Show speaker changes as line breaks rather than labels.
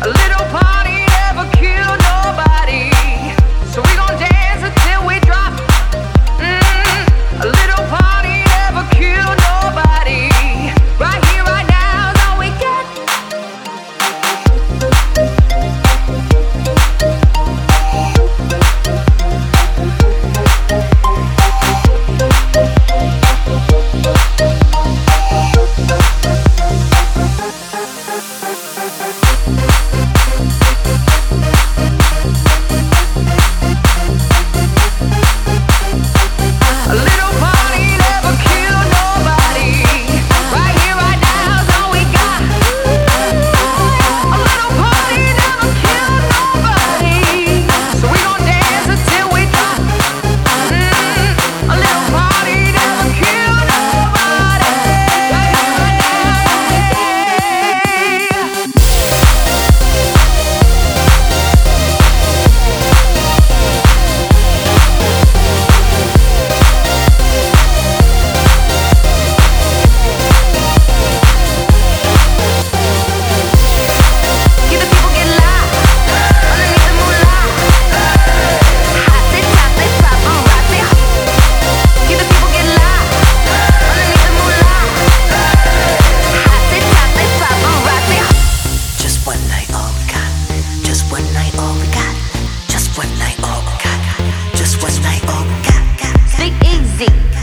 a little
part. one night, oh, God. Just one night, oh, God.
Big Easy.